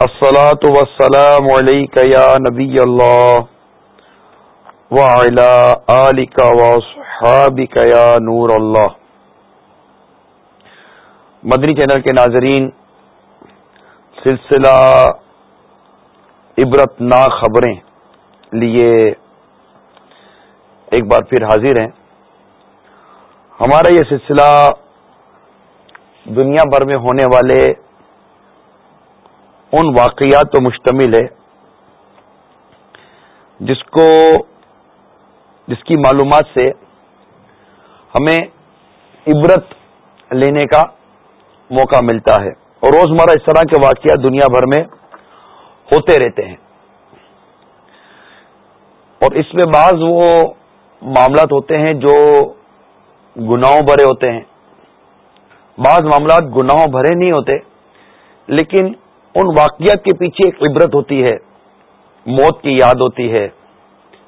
السلاۃ وسلام علیک یا نبی اللہ یا نور اللہ مدنی چینل کے ناظرین، سلسلہ عبرت نا خبریں لیے ایک بار پھر حاضر ہیں۔ ہمارا یہ سلسلہ دنیا بھر میں ہونے والے ان واقعات پر مشتمل ہے، جس کو، جس کی معلومات سے ہمیں عبرت لینے کا موقع ملتا ہے۔ اور روزمرہ اس طرح کے واقعات دنیا بھر میں ہوتے رہتے ہیں۔ اور اس میں بعض وہ معاملات ہوتے ہیں جو گناہوں بھرے ہوتے ہیں۔ بعض معاملات گناہوں بھرے نہیں ہوتے، لیکن ان واقعات کے پیچھے ایک عبرت ہوتی ہے، موت کی یاد ہوتی ہے،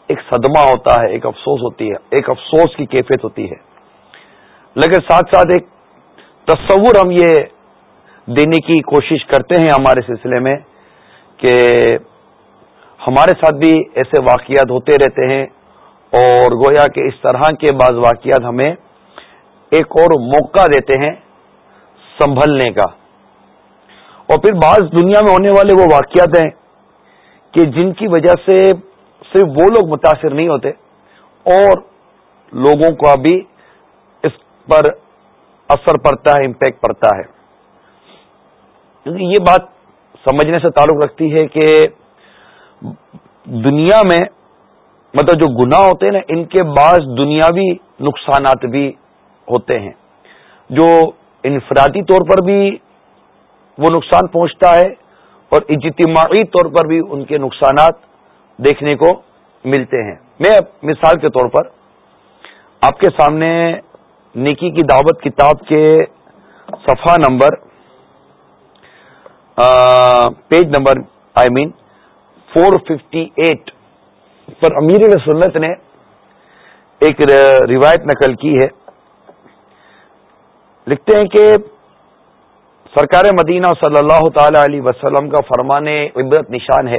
ایک صدمہ ہوتا ہے، ایک افسوس ہوتی ہے، ایک افسوس کی کیفیت ہوتی ہے۔ لیکن ساتھ ساتھ ایک تصور ہم یہ دینے کی کوشش کرتے ہیں ہمارے سلسلے میں کہ ہمارے ساتھ بھی ایسے واقعات ہوتے رہتے ہیں اور گویا کہ اس طرح کے بعض واقعات ہمیں ایک اور موقع دیتے ہیں سنبھلنے کا۔ اور پھر بعض دنیا میں ہونے والے وہ واقعات ہیں کہ جن کی وجہ سے صرف وہ لوگ متاثر نہیں ہوتے اور لوگوں کا بھی اس پر اثر پڑتا ہے امپیکٹ پڑتا ہے۔ یہ بات سمجھنے سے تعلق رکھتی ہے کہ دنیا میں مطلب جو گناہ ہوتے ہیں نا، ان کے بعض دنیاوی نقصانات بھی ہوتے ہیں۔ جو انفرادی طور پر بھی وہ نقصان پہنچتا ہے اور اجتماعی طور پر بھی ان کے نقصانات دیکھنے کو ملتے ہیں۔ میں مثال کے طور پر آپ کے سامنے نیکی کی دعوت کتاب کے صفحہ number page number, I mean four fifty eight پر امیر سنت نے ایک روایت نقل کی ہے۔ لکھتے ہیں کہ سرکار مدینہ صلی اللہ تعالی علیہ وسلم کا فرمانے عبرت نشان ہے۔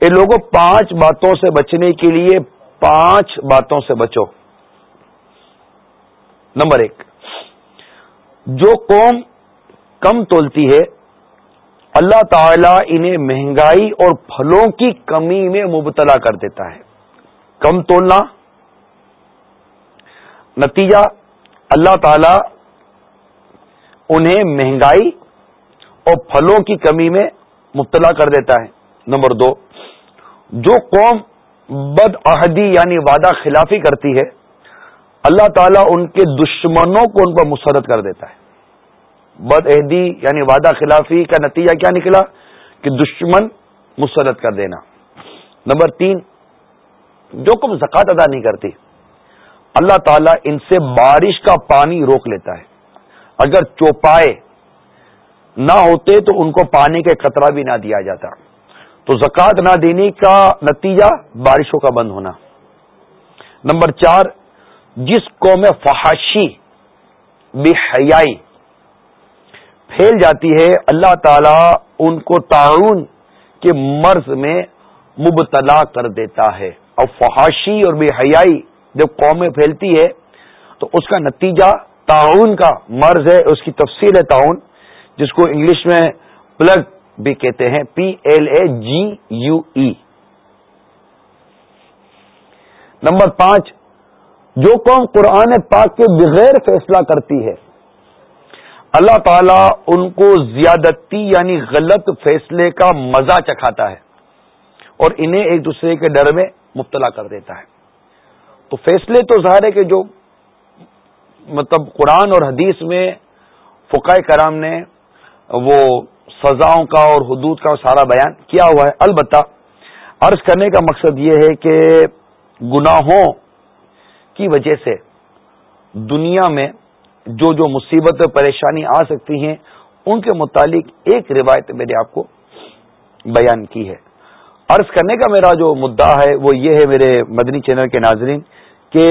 ان لوگوں پانچ باتوں سے بچنے کے لیے پانچ باتوں سے بچو۔ نمبر ایک، جو قوم کم تولتی ہے، اللہ تعالی انہیں مہنگائی اور پھلوں کی کمی میں مبتلا کر دیتا ہے۔ کم تولنا۔ نتیجہ، اللہ تعالی انہیں مہنگائی اور پھلوں کی کمی میں مبتلا کر دیتا ہے۔ نمبر دو، جو قوم بد عہدی یعنی وعدہ خلافی کرتی ہے، اللہ تعالیٰ ان کے دشمنوں کو ان پر مسرت کر دیتا ہے۔ بد عہدی یعنی وعدہ خلافی کا نتیجہ کیا نکلا؟ کہ دشمن مسرت کر دینا۔ نمبر تین، جو قوم زکات ادا نہیں کرتی، اللہ تعالیٰ ان سے بارش کا پانی روک لیتا ہے۔ اگر چوپائے نہ ہوتے تو ان کو پانی کا قطرہ بھی نہ دیا جاتا۔ تو زکوٰۃ نہ دینے کا نتیجہ بارشوں کا بند ہونا۔ نمبر چار، جس قوم فحاشی بے حیائی پھیل جاتی ہے، اللہ تعالی ان کو تعاون کے مرض میں مبتلا کر دیتا ہے۔ اور فحاشی اور بے حیائی جب قومیں پھیلتی ہے، تو اس کا نتیجہ تعاون کا مرض ہے، اس کی تفصیل ہے تعاون جس کو انگلش میں پلگ بھی کہتے ہیں P L A G U E number پانچ، جو قوم قرآن پاک کے بغیر فیصلہ کرتی ہے، اللہ تعالی ان کو زیادتی یعنی غلط فیصلے کا مزہ چکھاتا ہے اور انہیں ایک دوسرے کے ڈر میں مبتلا کر دیتا ہے۔ تو فیصلے تو ظاہر ہے کہ جو مطلب قرآن اور حدیث میں فقائے کرام نے وہ سزاؤں کا اور حدود کا سارا بیان کیا ہوا ہے۔ البتہ عرض کرنے کا مقصد یہ ہے کہ گناہوں کی وجہ سے دنیا میں جو جو مصیبت پریشانی آ سکتی ہیں، ان کے متعلق ایک روایت میں نے آپ کو بیان کی ہے۔ عرض کرنے کا میرا جو مدعا ہے، وہ یہ ہے میرے مدنی چینل کے ناظرین، کہ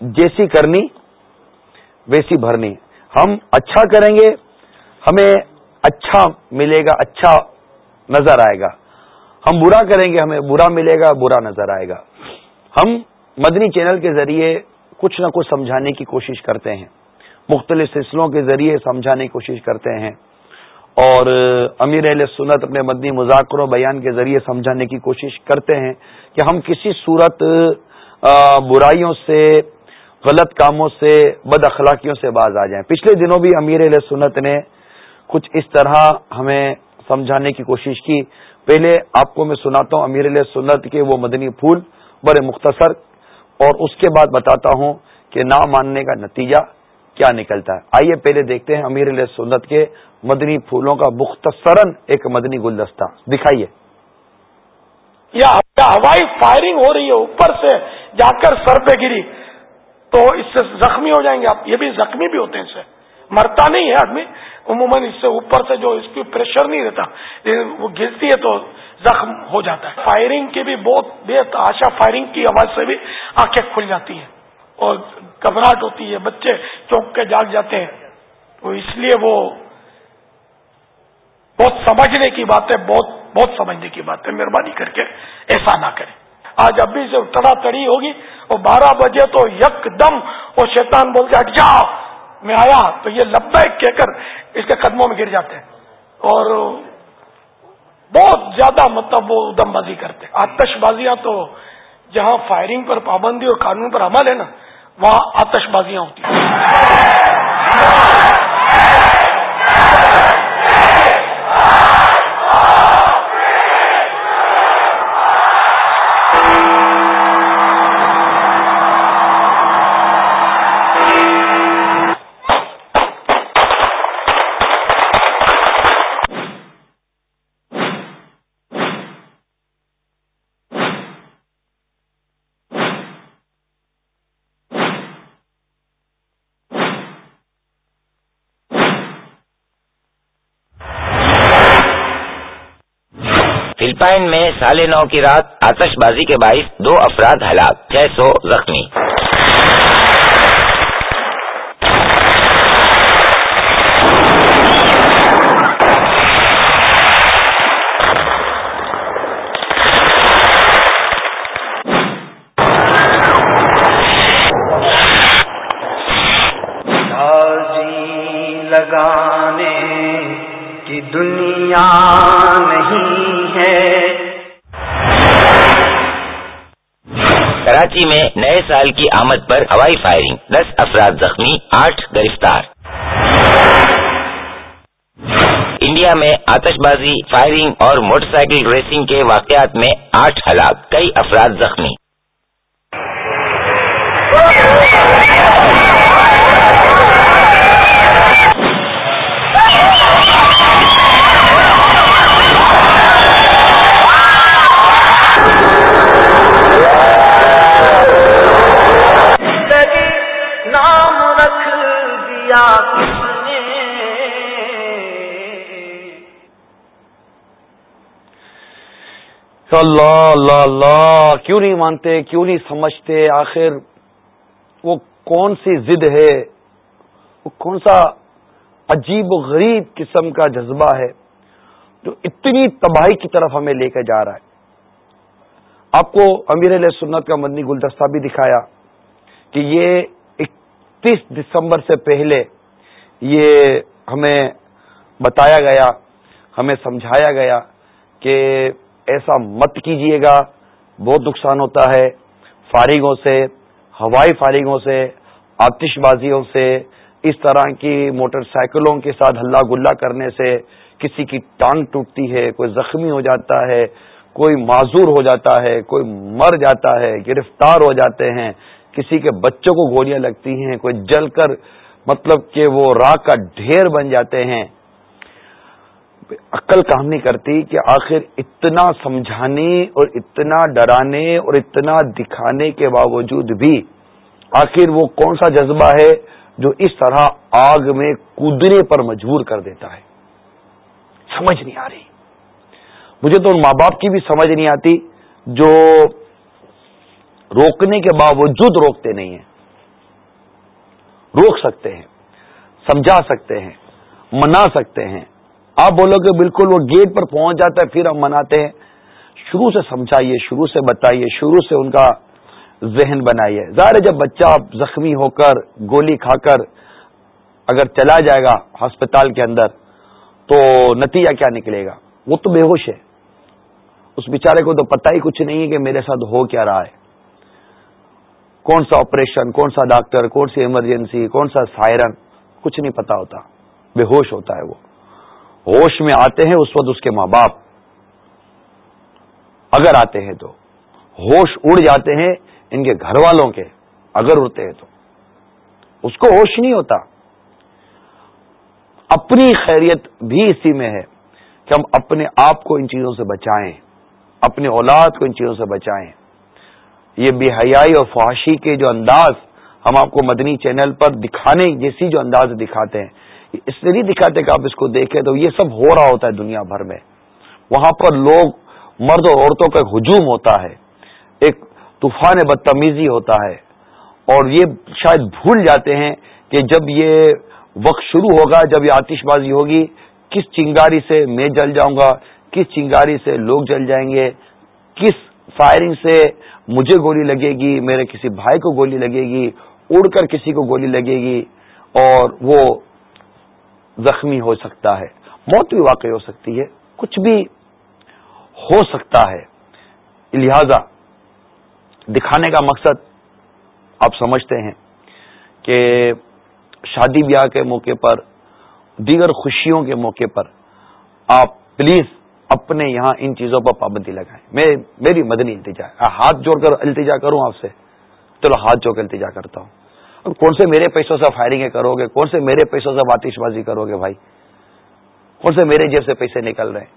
جیسی کرنی ویسی بھرنی ہم اچھا کریں گے، ہمیں اچھا ملے گا اچھا نظر آئے گا۔ ہم برا کریں گے، ہمیں برا ملے گا، برا نظر آئے گا۔ ہم مدنی چینل کے ذریعے کچھ نہ کچھ سمجھانے کی کوشش کرتے ہیں۔ مختلف سلسلوں کے ذریعے سمجھانے کی کوشش کرتے ہیں۔ اور امیر اہل سنت اپنے مدنی مذاکر و بیان کے ذریعے سمجھانے کی کوشش کرتے ہیں کہ ہم کسی صورت برائیوں سے غلط کاموں سے، بد اخلاقیوں سے باز آ جائیں۔ پچھلے دنوں بھی امیر علیہ سنت نے کچھ اس طرح ہمیں سمجھانے کی کوشش کی۔ پہلے آپ کو میں سناتا ہوں امیر علیہ سنت کے وہ مدنی پھول بڑے مختصر اور اس کے بعد بتاتا ہوں کہ نہ ماننے کا نتیجہ کیا نکلتا ہے۔ آئیے پہلے دیکھتے ہیں امیر علیہ سنت کے مدنی پھولوں کا مختصراً ایک مدنی گلدستہ۔ دکھائیے۔ یا ہوائی فائرنگ ہو رہی ہے اوپر سے جا کر سر پہ گری۔ تو اس سے زخمی ہو جائیں گے آپ. یہ بھی زخمی بھی ہوتے ہیں اس سے. مرتا نہیں ہے آدمی. عموماً اس سے اوپر سے جو اس کی پریشر نہیں رہتا. وہ گرتی ہے تو زخم ہو جاتا ہے. فائرنگ کی بھی بہت بے آشا فائرنگ کی آواز سے بھی آنکھیں کھل جاتی ہیں. اور گھبراہٹ ہوتی ہے. بچے چونک کے جاگ جاتے ہیں. تو اس لیے وہ بہت سمجھنے کی بات ہے بہت بہت سمجھنے کی بات ہے مہربانی کر کے ایسا نہ کریں. آج ابھی سے تڑا تڑی ہوگی اور بارہ بجے تو یک دم وہ شیطان بولتے ہٹ جاؤ، میں آیا۔ تو یہ لبا کہہ کر اس کے قدموں میں گر جاتے ہیں۔ اور بہت زیادہ مطلب وہ ادم بازی کرتے آتش بازیاں تو جہاں فائرنگ پر پابندی اور قانون پر عمل ہے نا، وہاں آتش بازیاں ہوتی ہیں۔ فلپائن میں سال نو کی رات آتش بازی کے باعث دو افراد ہلاک، چھ سو زخمی۔ لگانے کی دنیا نہیں۔ کراچی میں نئے سال کی آمد پر ہوائی فائرنگ، دس افراد زخمی، آٹھ گرفتار۔ انڈیا میں آتش بازی فائرنگ اور موٹر سائیکل ریسنگ کے واقعات میں آٹھ ہلاک، کئی افراد زخمی۔ اللہ اللہ اللہ، کیوں نہیں مانتے، کیوں نہیں سمجھتے؟ آخر وہ کون سی ضد ہے؟ وہ کون سا عجیب و غریب قسم کا جذبہ ہے جو اتنی تباہی کی طرف ہمیں لے کے جا رہا ہے؟ آپ کو امیر علیہ سنت کا مدنی گلدستہ بھی دکھایا کہ یہ اکتیس دسمبر سے پہلے یہ ہمیں بتایا گیا، ہمیں سمجھایا گیا کہ ایسا مت کیجیے گا۔ بہت نقصان ہوتا ہے۔ فارغوں سے، ہوائی فارغوں سے آتش بازیوں سے، اس طرح کی موٹر سائیکلوں کے ساتھ ہلا گلا کرنے سے کسی کی ٹانگ ٹوٹتی ہے، کوئی زخمی ہو جاتا ہے، کوئی معذور ہو جاتا ہے، کوئی مر جاتا ہے، گرفتار ہو جاتے ہیں، کسی کے بچوں کو گولیاں لگتی ہیں، کوئی جل کر مطلب کہ وہ راہ کا ڈھیر بن جاتے ہیں۔ عقل کام نہیں کرتی کہ آخر اتنا سمجھانے اور اتنا ڈرانے اور اتنا دکھانے کے باوجود بھی آخر وہ کون سا جذبہ ہے جو اس طرح آگ میں کودنے پر مجبور کر دیتا ہے؟ سمجھ نہیں آ رہی۔ مجھے تو ان ماں باپ کی بھی سمجھ نہیں آتی جو روکنے کے باوجود روکتے نہیں ہیں۔ روک سکتے ہیں، سمجھا سکتے ہیں، منا سکتے ہیں۔ آپ بولو کہ بالکل وہ گیٹ پر پہنچ جاتا ہے، پھر ہم مناتے ہیں۔ شروع سے سمجھائیے، شروع سے بتائیے، شروع سے ان کا ذہن بنائیے۔ ظاہر جب بچہ زخمی ہو کر، گولی کھا کر اگر چلا جائے گا ہسپتال کے اندر، تو نتیجہ کیا نکلے گا؟ وہ تو بے ہوش ہے۔ اس بیچارے کو تو پتہ ہی کچھ نہیں ہے کہ میرے ساتھ ہو کیا رہا ہے۔ کون سا آپریشن کون سا ڈاکٹر کون سی ایمرجنسی کون سا سائرن کچھ نہیں پتا ہوتا۔ بے ہوش ہوتا ہے وہ۔ ہوش میں آتے ہیں، اس وقت اس کے ماں باپ اگر آتے ہیں تو ہوش اڑ جاتے ہیں ان کے گھر والوں کے اگر اڑتے ہیں تو۔ اس کو ہوش نہیں ہوتا۔ اپنی خیریت بھی اسی میں ہے کہ ہم اپنے آپ کو ان چیزوں سے بچائیں، اپنے اولاد کو ان چیزوں سے بچائیں۔ یہ بے حیائی اور فحاشی کے جو انداز ہم آپ کو مدنی چینل پر دکھانے جیسی جو انداز دکھاتے ہیں اس لیے نہیں دکھاتے کہ آپ اس کو دیکھیں تو یہ سب ہو رہا ہوتا ہے دنیا بھر میں۔ وہاں پر لوگ، مرد اور عورتوں کا ہجوم ہوتا ہے۔ ایک طوفان بدتمیزی ہوتا ہے۔ اور یہ شاید بھول جاتے ہیں کہ جب یہ وقت شروع ہوگا، جب یہ آتش بازی ہوگی، کس چنگاری سے میں جل جاؤں گا؟ کس چنگاری سے لوگ جل جائیں گے؟ کس فائرنگ سے مجھے گولی لگے گی؟ میرے کسی بھائی کو گولی لگے گی؟ اڑ کر کسی کو گولی لگے گی؟ اور وہ زخمی ہو سکتا ہے، موت بھی واقع ہو سکتی ہے، کچھ بھی ہو سکتا ہے۔ لہذا دکھانے کا مقصد آپ سمجھتے ہیں کہ شادی بیاہ کے موقع پر، دیگر خوشیوں کے موقع پر آپ پلیز اپنے یہاں ان چیزوں پر پابندی لگائیں۔ میں، میری مدنی التجا ہاں، ہاتھ جوڑ کر التجا کروں آپ سے، چلو ہاتھ جوڑ کر التجا کرتا ہوں۔ کون سے میرے پیسوں سے فائرنگ کرو گے؟ کون سے میرے پیسوں سے آتش بازی کرو گے بھائی؟ کون سے میرے جیب سے پیسے نکل رہے ہیں؟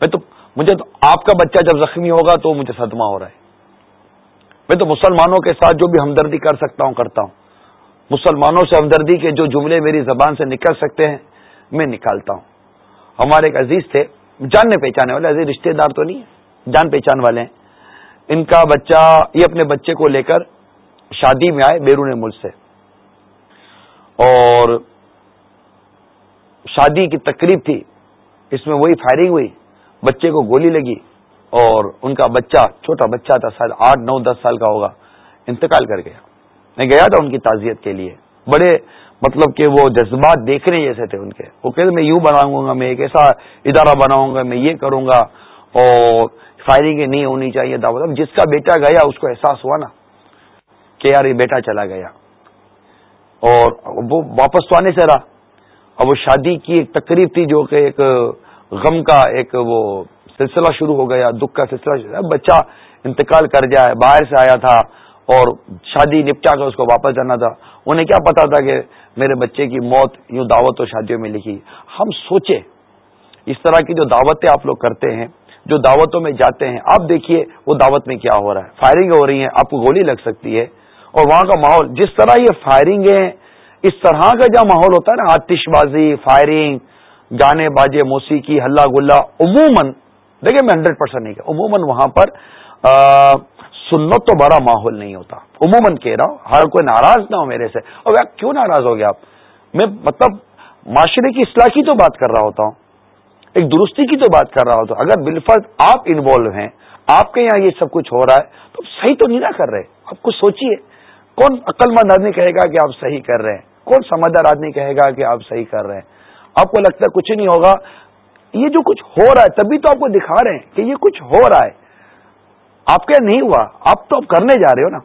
میں تو مجھے تو آپ کا بچہ جب زخمی ہوگا تو مجھے صدمہ ہو رہا ہے۔ میں تو مسلمانوں کے ساتھ جو بھی ہمدردی کر سکتا ہوں، کرتا ہوں۔ مسلمانوں سے ہمدردی کے جو جملے میری زبان سے نکل سکتے ہیں، میں نکالتا ہوں۔ ہمارے ایک عزیز تھے، جاننے پہچانے والے، عزیز رشتے دار تو نہیں جان پہچان والے ہیں۔ ان کا بچہ، یہ اپنے بچے کو لے کر شادی میں آئے بیرون ملک سے۔ اور شادی کی تقریب تھی۔ اس میں وہی فائرنگ ہوئی۔ بچے کو گولی لگی۔ اور ان کا بچہ، چھوٹا بچہ تھا شاید آٹھ، نو، دس سال کا ہوگا، انتقال کر گیا۔ میں گیا تھا ان کی تعزیت کے لیے۔ بڑے مطلب کہ وہ جذبات دیکھنے جیسے تھے ان کے۔ وہ کہتے میں یوں بناؤں گا، میں ایک ایسا ادارہ بناؤں گا، میں یہ کروں گا۔ اور فائرنگ نہیں ہونی چاہیے دعوت۔ جس کا بیٹا گیا، اس کو احساس ہوا نا۔ کہ یار یہ بیٹا چلا گیا اور وہ واپس تو آنے سے رہا۔ اور وہ شادی کی ایک تقریب تھی جو کہ ایک غم کا ایک وہ سلسلہ شروع ہو گیا، دکھ کا سلسلہ بچہ انتقال کر جائے باہر سے آیا تھا اور شادی نپٹا کر اس کو واپس جانا تھا۔ انہیں کیا پتا تھا کہ میرے بچے کی موت یوں دعوت و شادیوں میں لکھی۔ ہم سوچے، اس طرح کی جو دعوتیں آپ لوگ کرتے ہیں، جو دعوتوں میں جاتے ہیں، آپ دیکھیے وہ دعوت میں کیا ہو رہا ہے۔ فائرنگ ہو رہی ہے، آپ کو گولی لگ سکتی ہے۔ اور وہاں کا ماحول، جس طرح یہ فائرنگ ہے اس طرح کا جو ماحول ہوتا ہے نا آتش بازی فائرنگ گانے باجے موسیقی ہلا گلا عموماً، دیکھیں میں ہنڈریڈ پرسینٹ نہیں کہ عموماً وہاں پر سنت تو بڑا ماحول نہیں ہوتا۔ عموماً کہہ رہا ہوں، ہر کوئی ناراض نہ ہو میرے سے۔ اور کیوں ناراض ہو گیا؟ آپ میں مطلب معاشرے کی اصلاح کی تو بات کر رہا ہوتا ہوں، ایک درستی کی تو بات کر رہا ہوتا ہوں۔ اگر بالفرض آپ انوالو ہیں، آپ کے یہاں یہ سب کچھ ہو رہا ہے، تو صحیح تو نہیں نہ کر رہے۔ آپ کچھ سوچیے۔ کون عقل مند آدمی کہے گا کہ آپ صحیح کر رہے ہیں؟ کون سمجھدار آدمی کہے گا کہ آپ صحیح کر رہے ہیں؟ آپ کو لگتا ہے کچھ نہیں ہوگا؟ یہ جو کچھ ہو رہا ہے تبھی تو آپ کو دکھا رہے ہیں کہ یہ کچھ ہو رہا ہے۔ آپ کا نہیں ہوا، آپ تو اب کرنے جا رہے ہو نا۔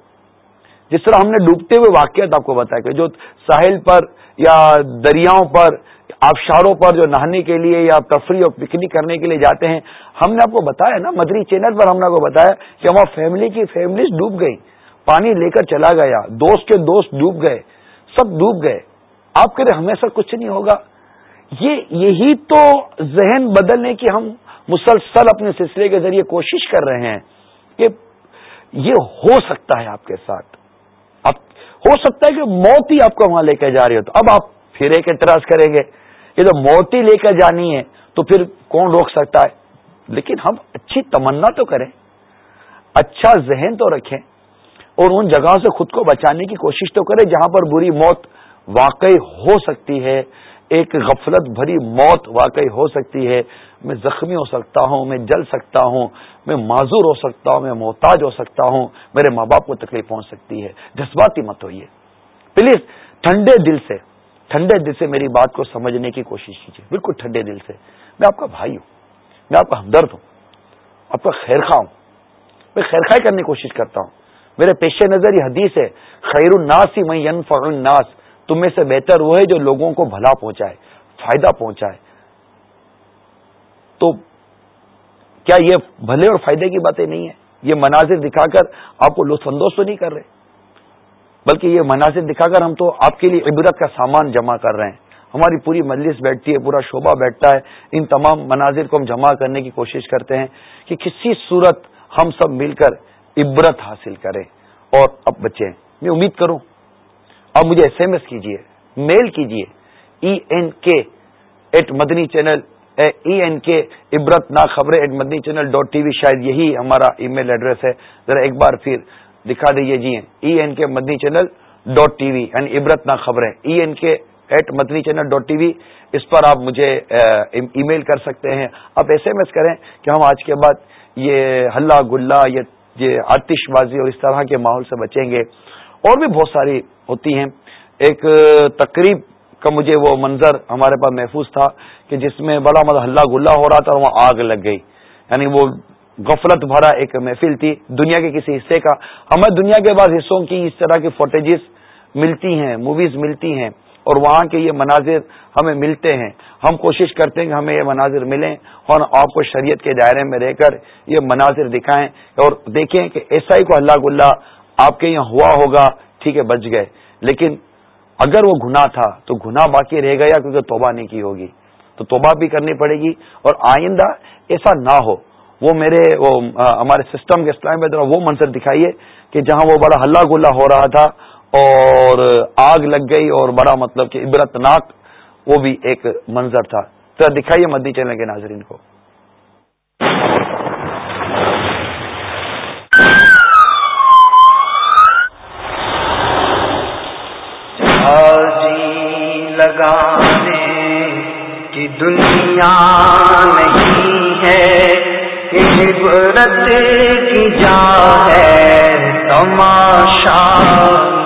جس طرح ہم نے ڈوبتے ہوئے واقعات آپ کو بتایا کہ جو ساحل پر یا دریاؤں پر، آبشاروں پر جو نہانے کے لیے یا تفریح اور پکنک کرنے کے لیے جاتے ہیں، ہم نے آپ کو بتایا نا، مدری چینل پر ہم نے آپ کو بتایا کہ وہاں فیملی کی فیملیز ڈوب گئی پانی لے کر چلا گیا، دوست کے دوست ڈوب گئے، سب ڈوب گئے۔ آپ کے لیے ہمیشہ کچھ نہیں ہوگا۔ یہ، یہی تو ذہن بدلنے کی ہم مسلسل اپنے سلسلے کے ذریعے کوشش کر رہے ہیں کہ یہ ہو سکتا ہے آپ کے ساتھ۔ اب ہو سکتا ہے کہ موت ہی آپ کو وہاں لے کے جا رہی ہو۔ تو اب آپ پھر ایک اعتراض کریں گے یہ تو موت ہی لے کر جانی ہے تو پھر کون روک سکتا ہے؟ لیکن ہم اچھی تمنا تو کریں اچھا ذہن تو رکھیں۔ اور ان جگہوں سے خود کو بچانے کی کوشش تو کریں جہاں پر بری موت واقعی ہو سکتی ہے، ایک غفلت بھری موت واقعی ہو سکتی ہے۔ میں زخمی ہو سکتا ہوں، میں جل سکتا ہوں، میں معذور ہو سکتا ہوں، میں محتاج ہو سکتا ہوں، میرے ماں باپ کو تکلیف پہنچ سکتی ہے۔ جذباتی مت ہوئیے۔ پلیز، ٹھنڈے دل سے، ٹھنڈے دل سے میری بات کو سمجھنے کی کوشش کیجیے۔ بالکل ٹھنڈے دل سے۔ میں آپ کا بھائی ہوں، میں آپ کا ہمدرد ہوں، آپ کا خیر خواہ ہوں۔ میں خیر خواہ کرنے کی کوشش کرتا ہوں۔ میرے پیش نظر یہ حدیث ہے، خیر الناس ہی میں الناس۔ تم میں سے بہتر وہ ہے جو لوگوں کو بھلا پہنچائے، فائدہ پہنچائے۔ تو کیا یہ بھلے اور فائدے کی باتیں نہیں ہیں؟ یہ مناظر دکھا کر آپ کو لطف اندوز تو نہیں کر رہے؟ بلکہ یہ مناظر دکھا کر ہم تو آپ کے لیے عبرت کا سامان جمع کر رہے ہیں۔ ہماری پوری مجلس بیٹھتی ہے، پورا شعبہ بیٹھتا ہے۔ ان تمام مناظر کو ہم جمع کرنے کی کوشش کرتے ہیں کہ کسی صورت ہم سب مل کر عبرت حاصل کریں اور اب بچے میں امید کروں۔ اب مجھے ایس ایم ایس کیجیے میل کیجیے E N K at Madani channel E N K عبرت نا خبریں at Madani channel dot T وی شاید یہی ہمارا ای میل ایڈریس ہے۔ ذرا ایک بار پھر دکھا دیجیے جی ای N K Madani channel dot T وی یعنی عبرت نا خبریں E N K at Madani channel dot T V اس پر آپ مجھے ای میل کر سکتے ہیں۔ آپ ایس ایم ایس کریں کہ ہم آج کے بعد یہ ہلہ گلا، یہ آتش بازی اور اس طرح کے ماحول سے بچیں گے۔ اور بھی بہت ساری ہوتی ہیں۔ ایک تقریب کا مجھے وہ منظر ہمارے پاس محفوظ تھا کہ جس میں بڑا مطلب ہلہ گلا ہو رہا تھا اور وہاں آگ لگ گئی۔ یعنی وہ غفلت بھرا ایک محفل تھی دنیا کے کسی حصے کا۔ ہمیں دنیا کے بعض حصوں کی اس طرح کی فوٹیجز ملتی ہیں، موویز ملتی ہیں۔ اور وہاں کے یہ مناظر ہمیں ملتے ہیں۔ ہم کوشش کرتے ہیں کہ ہمیں یہ مناظر ملیں اور آپ کو شریعت کے دائرے میں رہ کر یہ مناظر دکھائیں اور دیکھیں کہ ایسا ہی کو اللہ گلہ آپ کے یہاں ہوا ہوگا، ٹھیک ہے، بچ گئے۔ لیکن اگر وہ گناہ تھا تو گناہ باقی رہ گیا کیونکہ توبہ نہیں کی ہوگی۔ تو توبہ بھی کرنی پڑے گی اور آئندہ ایسا نہ ہو۔ وہ میرے، وہ ہمارے سسٹم کے اسلام میں وہ منظر دکھائیے کہ جہاں وہ بڑا ہلہ گلا ہو رہا تھا۔ اور آگ لگ گئی اور بڑا مطلب کہ عبرت ناک، وہ بھی ایک منظر تھا۔ تو دکھائیے مدی چینل کے ناظرین کو۔ لگانے کی دنیا نہیں ہے عبرت کی جا ہے تماشا۔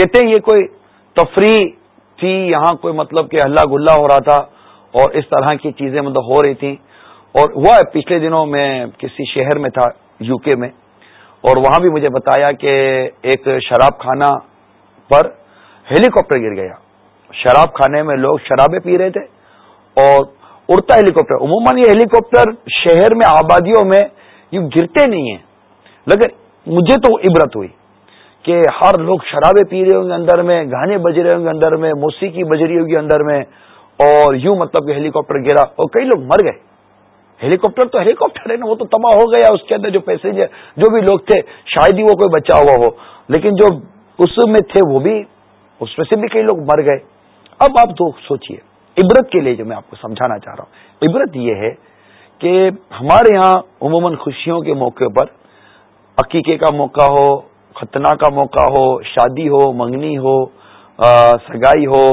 کہتے ہیں یہ کوئی تفریح تھی، یہاں کوئی مطلب کہ اللہ گلا ہو رہا تھا اور اس طرح کی چیزیں مطلب ہو رہی تھیں۔ اور ہوا پچھلے دنوں میں کسی شہر میں تھا یو کے میں۔ اور وہاں بھی مجھے بتایا کہ ایک شراب خانہ پر ہیلی کاپٹر گر گیا۔ شراب کھانے میں لوگ شرابیں پی رہے تھے اور اڑتا ہیلی کاپٹر عموماً یہ ہیلی کاپٹر شہر میں، آبادیوں میں یہ گرتے نہیں ہیں۔ لیکن مجھے تو عبرت ہوئی۔ کہ ہر لوگ شرابیں پی رہے ہوں گے اندر میں، گانے بج رہے ہوں گے اندر میں، موسیقی بج رہی ہوگی اندر میں، اور یوں مطلب کہ ہیلی کاپٹر گرا اور کئی لوگ مر گئے۔ ہیلی کاپٹر تو ہیلی کاپٹر ہے نا، وہ تو تباہ ہو گیا، اس کے اندر جو پیسنجر جو بھی لوگ تھے، شاید ہی وہ کوئی بچا ہوا ہو۔ لیکن جو اس میں تھے وہ بھی، اس میں سے بھی کئی لوگ مر گئے۔ اب آپ تو سوچئے، عبرت کے لیے جو میں آپ کو سمجھانا چاہ رہا ہوں۔ عبرت یہ ہے کہ ہمارے یہاں عموماً خوشیوں کے موقع پر عقیقے کا موقع ہو ختنہ کا موقع ہو، شادی ہو، منگنی ہو سگائی ہو،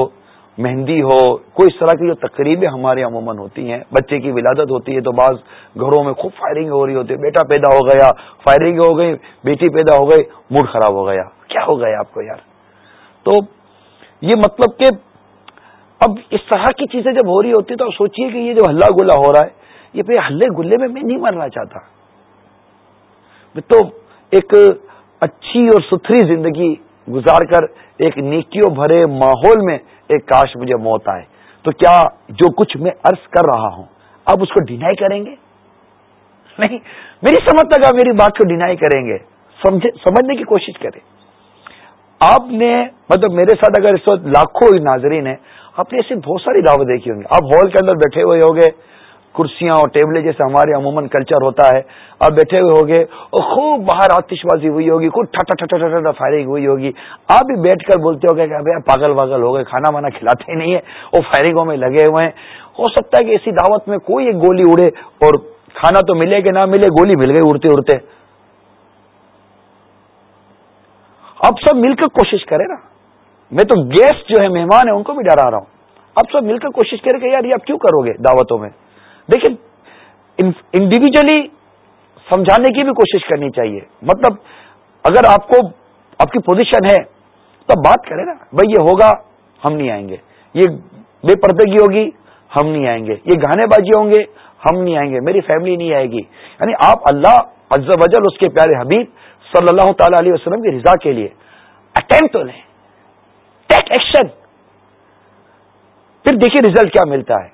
مہندی ہو، کوئی اس طرح کی جو تقریبیں ہمارے عموماً ہوتی ہیں، بچے کی ولادت ہوتی ہے تو بعض گھروں میں خوب فائرنگ ہو رہی ہوتی ہے، بیٹا پیدا ہو گیا فائرنگ ہو گئی، بیٹی پیدا ہو گئی موڈ خراب ہو گیا۔ کیا ہو گیا آپ کو یار؟ تو یہ مطلب کہ اب اس طرح کی چیزیں جب ہو رہی ہوتی تو سوچیے کہ یہ جو ہلا گلا ہو رہا ہے، یہ پھر ہلے گلے میں میں نہیں مرنا چاہتا۔ میں تو ایک اچھی اور ستھری زندگی گزار کر ایک نیکیوں بھرے ماحول میں ایک کاش مجھے موت آئے۔ تو کیا جو کچھ میں عرض کر رہا ہوں آپ اس کو ڈینائی کریں گے؟ نہیں، میری سمجھ تک آپ میری بات کو ڈینائی کریں گے۔ سمجھنے کی کوشش کریں۔ آپ نے مطلب میرے ساتھ اگر اس وقت لاکھوں ناظرین ہیں، آپ نے ایسی بہت ساری دعوت دیکھی ہوں گی۔ آپ ہال کے اندر بیٹھے ہوئے ہوگے کرسیاں اور ٹیبلیں جیسے ہمارے عموماً کلچر ہوتا ہے، آپ بیٹھے ہوئے ہوگے، اور خوب باہر آتش بازی ہوئی ہوگی، خوب ٹھٹا ٹھٹا ٹھٹا فائرنگ ہوئی ہوگی۔ آپ بھی بیٹھ کر بولتے ہو گے کہ ابھی پاگل واگل ہو گئے، کھانا وانا کھلاتے ہی نہیں ہے وہ فائرنگوں میں لگے ہوئے ہیں۔ ہو سکتا ہے کہ اسی دعوت میں کوئی ایک گولی اڑے، اور کھانا تو ملے کہ نہ ملے، گولی مل گئی اڑتے اڑتے۔ اب سب مل کر کوشش کرے نا۔ میں تو گیسٹ جو ہے مہمان ہیں، ان کو بھی ڈرا رہا ہوں۔ اب سب مل کر کوشش کرے کہ یار یہ آپ کیوں کرو گے دعوتوں میں؟ دیکھیں انڈیویجلی سمجھانے کی بھی کوشش کرنی چاہیے۔ مطلب اگر آپ کو، آپ کی پوزیشن ہے، تو بات کریں نا، بھائی یہ ہوگا، ہم نہیں آئیں گے۔ یہ بے پردگی ہوگی، ہم نہیں آئیں گے۔ یہ گانے بازی ہوں گے، ہم نہیں آئیں گے۔ میری فیملی نہیں آئے گی۔ یعنی آپ اللہ عز و جل، اس کے پیارے حبیب صلی اللہ تعالی علیہ وسلم کی رضا کے لیے اٹمپٹ تو لیں۔ ٹیک ایکشن پھر دیکھیے ریزلٹ کیا ملتا ہے۔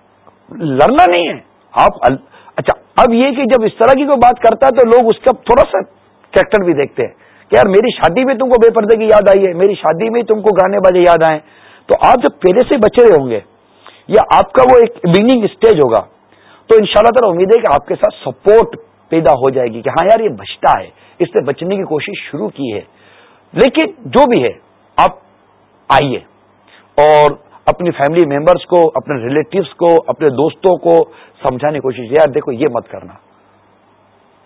لڑنا نہیں ہے۔ آپ اچھا اب یہ کہ جب اس طرح کی کوئی بات کرتا ہے تو لوگ اس کا تھوڑا سا کریکٹر بھی دیکھتے ہیں کہ یار میری شادی میں تم کو بے پردے کی یاد آئی ہے، میری شادی میں تم کو گانے بازے یاد آئے تو آپ جب پہلے سے بچے رہے ہوں گے، یا آپ کا وہ ایک بگننگ اسٹیج ہوگا، تو ان شاء اللہ تعالیٰ امید ہے کہ آپ کے ساتھ سپورٹ پیدا ہو جائے گی کہ ہاں یار، یہ بچتا ہے، اس سے بچنے کی کوشش شروع کی ہے۔ لیکن جو بھی ہے، آپ آئیے اور اپنی فیملی ممبرس کو، اپنے ریلیٹوس کو، اپنے دوستوں کو سمجھانے کی کوشش یار دیکھو، یہ مت کرنا۔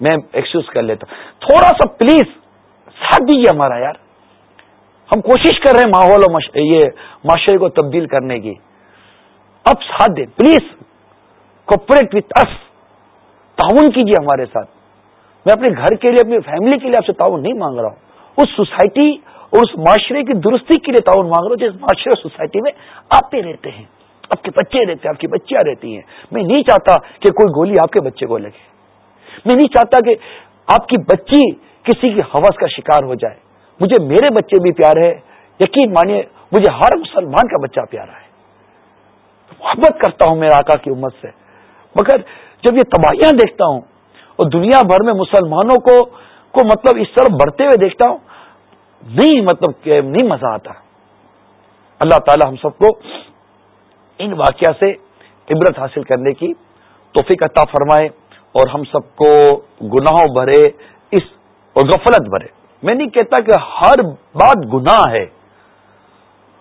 میں ایکسکیوز کر لیتا ہوں۔ تھوڑا سا پلیز ساتھ دیجیے ہمارا یار۔ ہم کوشش کر رہے ہیں ماحول اور یہ معاشرے کو تبدیل کرنے کی۔ اب ساتھ دیں پلیز کوپریٹ وتھ اس تعاون کیجیے ہمارے ساتھ۔ میں اپنے گھر کے لیے، اپنی فیملی کے لیے آپ سے تعاون نہیں مانگ رہا ہوں۔ اس سوسائٹی اور اس معاشرے کی درستی کے لیے تعاون مانگ رہا ہوں جس معاشرے سوسائٹی میں آپ پہ رہتے ہیں، آپ کے بچے رہتے ہیں، آپ کی بچیاں رہتی ہیں۔ میں نہیں چاہتا کہ کوئی گولی آپ کے بچے کو لگے۔ میں نہیں چاہتا کہ آپ کی بچی کسی کی حوث کا شکار ہو جائے۔ مجھے میرے بچے بھی پیارے ہے۔ یقین مانیے، مجھے ہر مسلمان کا بچہ پیارا ہے۔ محبت کرتا ہوں میرے آقا کی امت سے۔ مگر جب یہ تباہیاں دیکھتا ہوں اور دنیا بھر میں مسلمانوں کو کو مطلب اس طرح بڑھتے ہوئے دیکھتا ہوں نہیں مطلب کہ نہیں مزہ آتا۔ اللہ تعالی ہم سب کو ان واقعہ سے عبرت حاصل کرنے کی توفیق عطا فرمائے اور ہم سب کو گناہوں بھرے، اس اور غفلت بھرے۔ میں نہیں کہتا کہ ہر بات گناہ ہے،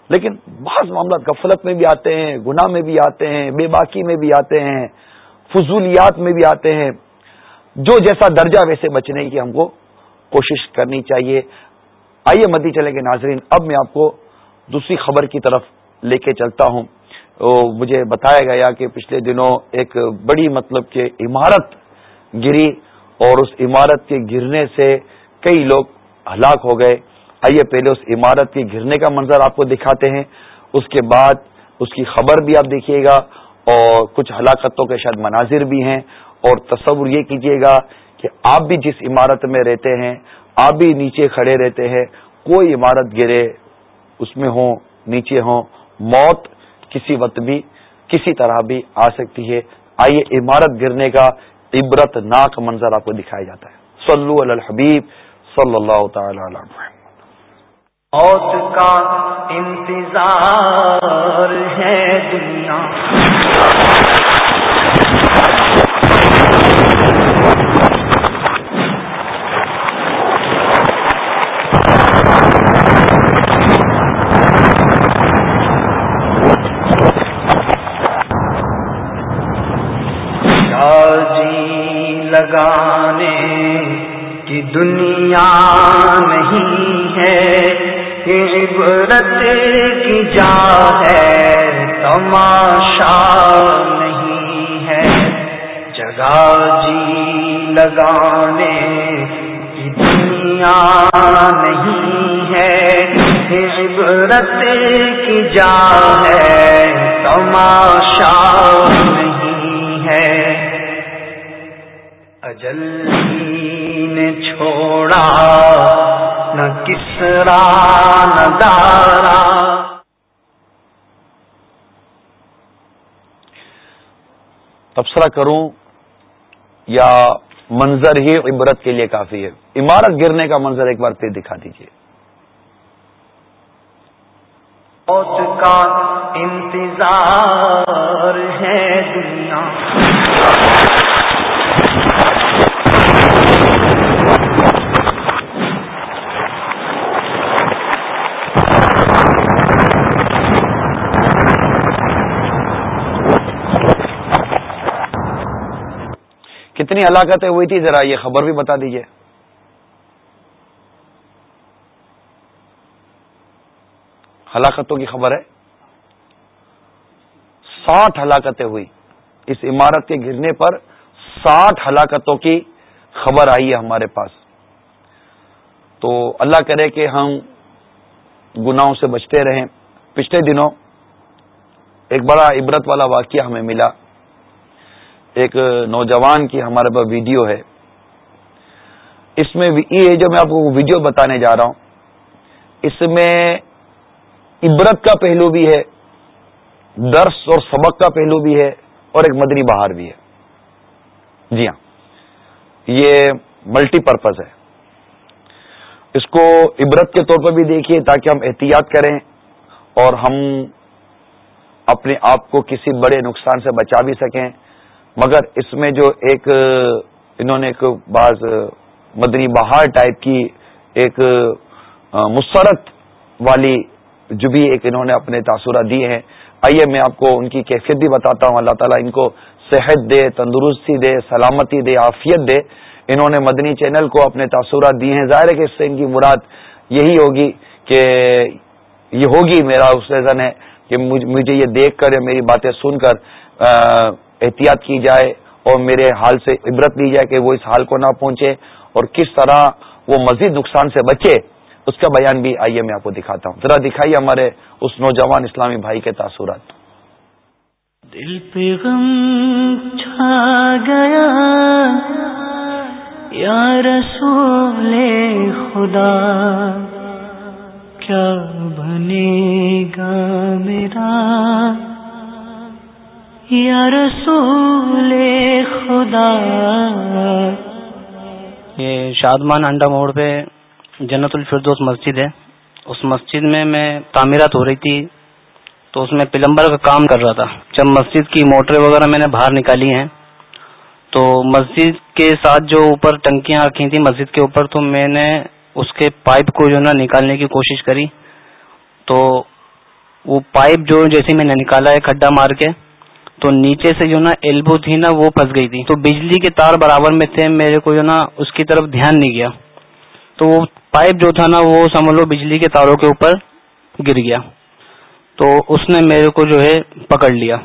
لیکن بعض معاملات غفلت میں بھی آتے ہیں، گناہ میں بھی آتے ہیں، بے باکی میں بھی آتے ہیں، فضولیات میں بھی آتے ہیں۔ جو جیسا درجہ ویسے بچنے کی ہم کو کوشش کرنی چاہیے۔ آئیے مدی چلیں گے، ناظرین، اب میں آپ کو دوسری خبر کی طرف لے کے چلتا ہوں۔ مجھے بتایا گیا کہ پچھلے دنوں ایک بڑی مطلب کہ عمارت گری اور اس عمارت کے گرنے سے کئی لوگ ہلاک ہو گئے۔ آئیے پہلے اس عمارت کے گرنے کا منظر آپ کو دکھاتے ہیں۔ اس کے بعد اس کی خبر بھی آپ دیکھیے گا اور کچھ ہلاکتوں کے شاید مناظر بھی ہیں۔ اور تصور یہ کیجیے گا کہ آپ بھی جس عمارت میں رہتے ہیں آپ بھی نیچے کھڑے رہتے ہیں، کوئی عمارت گرے، اس میں ہوں، نیچے ہوں، موت کسی وقت بھی، کسی طرح بھی آ سکتی ہے۔ آئیے، عمارت گرنے کا عبرت ناک منظر آپ کو دکھایا جاتا ہے۔ صلو علی الحبیب صلی اللہ تعالی علی موت کا انتظار ہے دنیا۔ لگانے کی دنیا نہیں ہے، عبرت کی جا ہے، تماشا نہیں ہے۔ جگہ جی لگانے کی دنیا نہیں ہے، عبرت کی جا ہے، تماشا نہیں ہے۔ اجل نے چھوڑا نہ کسرا نہ دارا۔ تبصرہ کروں یا منظر ہی عبرت کے لیے کافی ہے۔ عمارت گرنے کا منظر ایک بار پھر دکھا دیجیے موت کا انتظار ہے دنیا۔ کتنی ہلاکتیں ہوئی تھی ذرا یہ خبر بھی بتا دیجیے ہلاکتوں کی خبر ہے۔ ساٹھ ہلاکتیں ہوئی۔ اس عمارت کے گرنے پر ساٹھ ہلاکتوں کی خبر آئی ہے ہمارے پاس۔ تو اللہ کرے کہ ہم گناہوں سے بچتے رہیں۔ پچھلے دنوں ایک بڑا عبرت والا واقعہ ہمیں ملا۔ ایک نوجوان کی ہمارے پاس ویڈیو ہے۔ اس میں یہ جو میں آپ کو ویڈیو بتانے جا رہا ہوں۔ اس میں عبرت کا پہلو بھی ہے، درس اور سبق کا پہلو بھی ہے اور ایک مدنی بہار بھی ہے۔ جی ہاں۔ یہ ملٹی پرپز ہے۔ اس کو عبرت کے طور پر بھی دیکھیے تاکہ ہم احتیاط کریں اور ہم اپنے آپ کو کسی بڑے نقصان سے بچا بھی سکیں۔ مگر اس میں جو ایک، انہوں نے ایک بعض، مدنی بہار ٹائپ کی ایک مسرت والی جو بھی ایک انہوں نے اپنے تاثرات دیے ہیں۔ آئیے میں آپ کو ان کی کیفیت بھی بتاتا ہوں۔ اللہ تعالیٰ ان کو صحت دے، تندرستی دے، سلامتی دے، عافیت دے۔ انہوں نے مدنی چینل کو اپنے تاثرات دیے ہیں۔ ظاہر ہے کہ اس سے ان کی مراد یہی ہوگی کہ یہ ہوگی میرا اسن ہے کہ مجھے یہ دیکھ کر یا میری باتیں سن کر احتیاط کی جائے اور میرے حال سے عبرت لی جائے کہ وہ اس حال کو نہ پہنچے اور کس طرح وہ مزید نقصان سے بچے، اس کا بیان بھی آئیے میں آپ کو دکھاتا ہوں۔ ذرا دکھائیے ہمارے اس نوجوان اسلامی بھائی کے تاثرات۔ دل پہ غم چھا گیا۔ یا رسول خدا، کیا بنے گا میرا؟ یا رسول خدا۔ یہ شادمان انڈا موڑ پہ جنت الفردوس مسجد ہے۔ اس مسجد میں میں تعمیرات ہو رہی تھی۔ تو اس میں پلمبر کا کام کر رہا تھا۔ جب مسجد کی موٹریں وغیرہ میں نے باہر نکالی ہیں، تو مسجد کے ساتھ جو اوپر ٹنکیاں رکھی تھیں مسجد کے اوپر، تو میں نے اس کے پائپ کو جو نا نکالنے کی کوشش کری۔ تو وہ پائپ جو جیسے میں نے نکالا ہے کھڈا مار کے، تو نیچے سے جو نا ایلبو تھی نا وہ پھنس گئی تھی۔ تو بجلی کے تار برابر میں تھے، میرے کو جو نا اس کی طرف دھیان نہیں گیا۔ تو وہ پائپ جو تھا نا وہ سمجھ لو بجلی کے تاروں کے اوپر گر گیا۔ تو اس نے میرے کو جو ہے پکڑ لیا۔